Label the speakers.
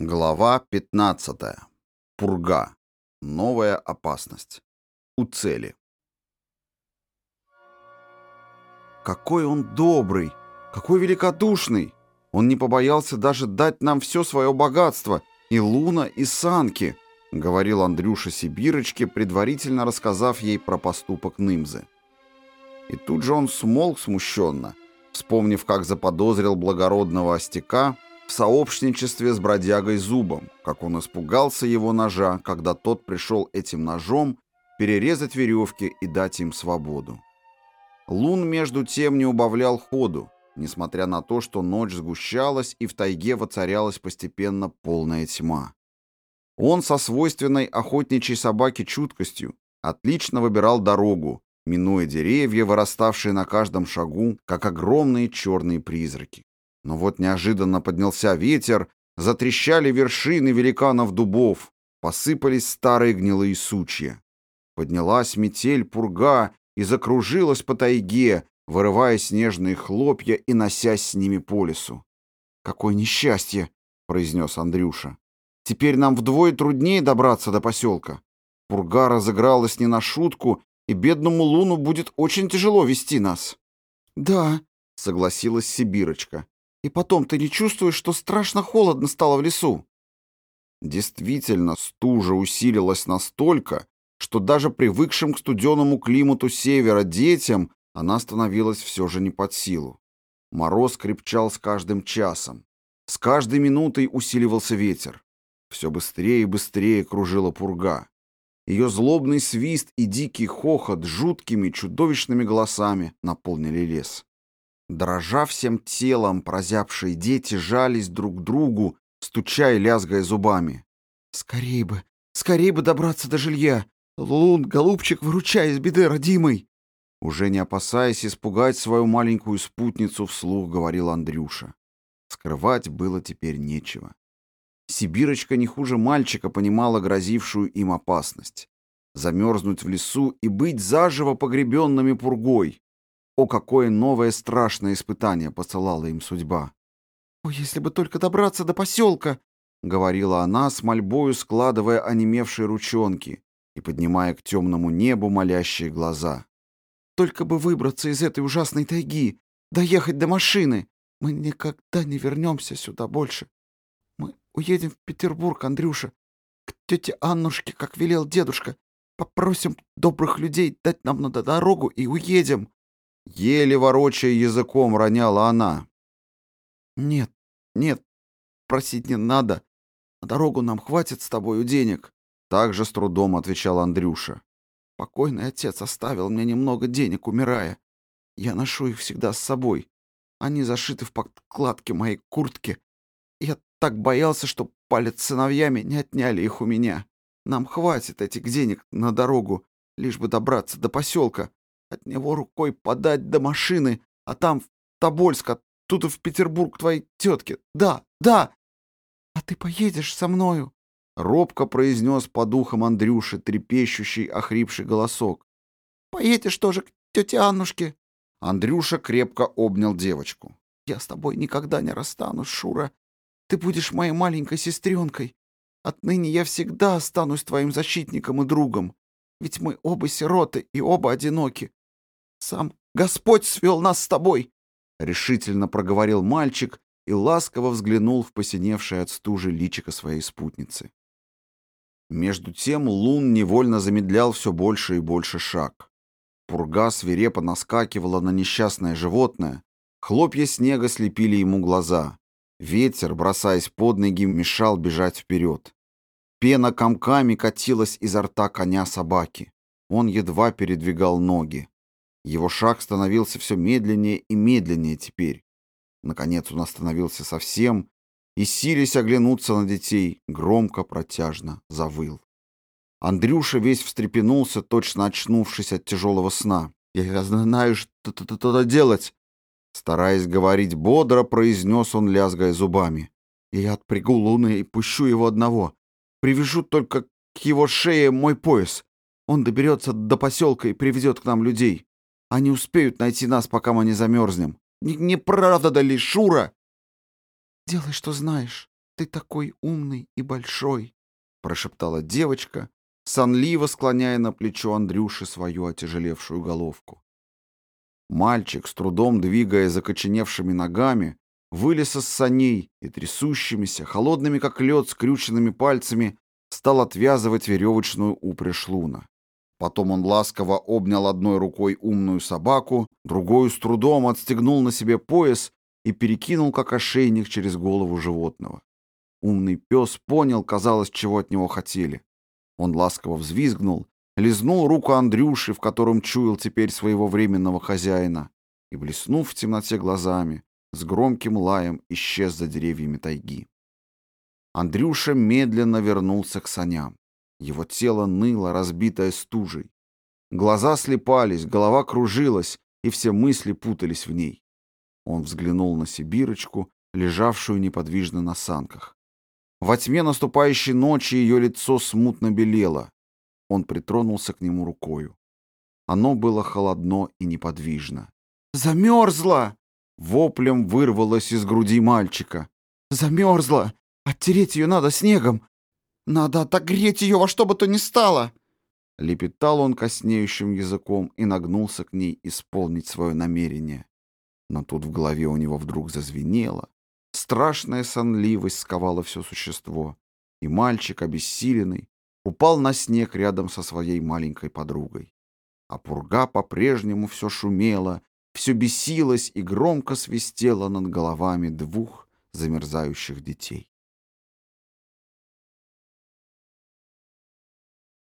Speaker 1: Глава 15. Пурга. Новая опасность. У цели. Какой он добрый, какой великодушный! Он не побоялся даже дать нам все свое богатство, и Луна, и Санки, говорил Андрюша Сибирочке, предварительно рассказав ей про поступок Нымзы. И тут же он смолк смущенно, вспомнив, как заподозрил благородного остяка в сообщничестве с бродягой Зубом, как он испугался его ножа, когда тот пришел этим ножом перерезать веревки и дать им свободу. Лун, между тем, не убавлял ходу, несмотря на то, что ночь сгущалась и в тайге воцарялась постепенно полная тьма. Он со свойственной охотничьей собаке чуткостью отлично выбирал дорогу, минуя деревья, выраставшие на каждом шагу, как огромные черные призраки. Но вот неожиданно поднялся ветер, затрещали вершины великанов дубов, посыпались старые гнилые сучья. Поднялась метель пурга и закружилась по тайге, вырывая снежные хлопья и носясь с ними по лесу. «Какое несчастье!» — произнес Андрюша. «Теперь нам вдвое труднее добраться до поселка. Пурга разыгралась не на шутку, и бедному Луну будет очень тяжело вести нас». «Да», — согласилась Сибирочка. И потом, ты не чувствуешь, что страшно холодно стало в лесу?» Действительно, стужа усилилась настолько, что даже привыкшим к студеному климату севера детям она становилась все же не под силу. Мороз крепчал с каждым часом. С каждой минутой усиливался ветер. Все быстрее и быстрее кружила пурга. Ее злобный свист и дикий хохот жуткими чудовищными голосами наполнили лес. Дрожа всем телом, прозябшие дети жались друг к другу, стуча и лязгая зубами. «Скорей бы, скорей бы добраться до жилья! Лун, голубчик, выручай из беды, родимый!» Уже не опасаясь испугать свою маленькую спутницу, вслух говорил Андрюша. Скрывать было теперь нечего. Сибирочка не хуже мальчика понимала грозившую им опасность. Замерзнуть в лесу и быть заживо погребенными пургой. О, какое новое страшное испытание посылала им судьба! «О, если бы только добраться до поселка!» — говорила она с мольбою, складывая онемевшие ручонки и поднимая к темному небу молящие глаза. «Только бы выбраться из этой ужасной тайги, доехать до машины! Мы никогда не вернемся сюда больше. Мы уедем в Петербург, Андрюша, к тете Аннушке, как велел дедушка. Попросим добрых людей дать нам на дорогу и уедем. Еле ворочая языком роняла она. «Нет, нет, просить не надо. На дорогу нам хватит с тобою денег», — также с трудом отвечал Андрюша. «Покойный отец оставил мне немного денег, умирая. Я ношу их всегда с собой. Они зашиты в подкладке моей куртки. Я так боялся, что палец сыновьями не отняли их у меня. Нам хватит этих денег на дорогу, лишь бы добраться до поселка. От него рукой подать до машины, а там в Тобольск, оттуда в Петербург твоей тетке. Да, да. А ты поедешь со мною? Робко произнес по духам Андрюши трепещущий, охрипший голосок. Поедешь тоже к тете Аннушке. Андрюша крепко обнял девочку. Я с тобой никогда не расстанусь, Шура. Ты будешь моей маленькой сестренкой. Отныне я всегда останусь твоим защитником и другом. Ведь мы оба сироты и оба одиноки. Сам Господь свел нас с тобой!» — решительно проговорил мальчик и ласково взглянул в посиневшее от стужи личико своей спутницы. Между тем лун невольно замедлял все больше и больше шаг. Пурга свирепо наскакивала на несчастное животное, хлопья снега слепили ему глаза. Ветер, бросаясь под ноги, мешал бежать вперед. Пена комками катилась изо рта коня собаки. Он едва передвигал ноги. Его шаг становился все медленнее и медленнее теперь. Наконец он остановился совсем и, силясь оглянуться на детей, громко, протяжно завыл. Андрюша весь встрепенулся, точно очнувшись от тяжелого сна. «Я знаю, что-то делать!» Стараясь говорить бодро, произнес он, лязгая зубами. «Я отпрягу луны и пущу его одного. Привяжу только к его шее мой пояс. Он доберется до поселка и приведет к нам людей. Они успеют найти нас, пока мы не замерзнем. Не, не правда ли, Шура? Делай, что знаешь. ты такой умный и большой», — прошептала девочка, сонливо склоняя на плечо Андрюши свою отяжелевшую головку. Мальчик, с трудом двигая закоченевшими ногами, вылез из саней и трясущимися, холодными как лед, скрюченными пальцами стал отвязывать веревочную упряжь луна. Потом он ласково обнял одной рукой умную собаку, другую с трудом отстегнул на себе пояс и перекинул как ошейник через голову животного. Умный пес понял, казалось, чего от него хотели. Он ласково взвизгнул, лизнул руку Андрюши, в котором чуял теперь своего временного хозяина, и, блеснув в темноте глазами, с громким лаем исчез за деревьями тайги. Андрюша медленно вернулся к саням. Его тело ныло, разбитое стужей. Глаза слепались, голова кружилась, и все мысли путались в ней. Он взглянул на Сибирочку, лежавшую неподвижно на санках. Во тьме наступающей ночи ее лицо смутно белело. Он притронулся к нему рукою. Оно было холодно и неподвижно. «Замерзла!» Воплем вырвалось из груди мальчика. «Замерзла! Оттереть ее надо снегом! Надо отогреть ее во что бы то ни стало!» Лепетал он коснеющим языком и нагнулся к ней исполнить свое намерение. Но тут в голове у него вдруг зазвенело. Страшная сонливость сковала все существо, и мальчик, обессиленный, упал на снег рядом со своей маленькой подругой. А пурга по-прежнему все шумела, все бесилась и громко свистела над головами двух замерзающих детей.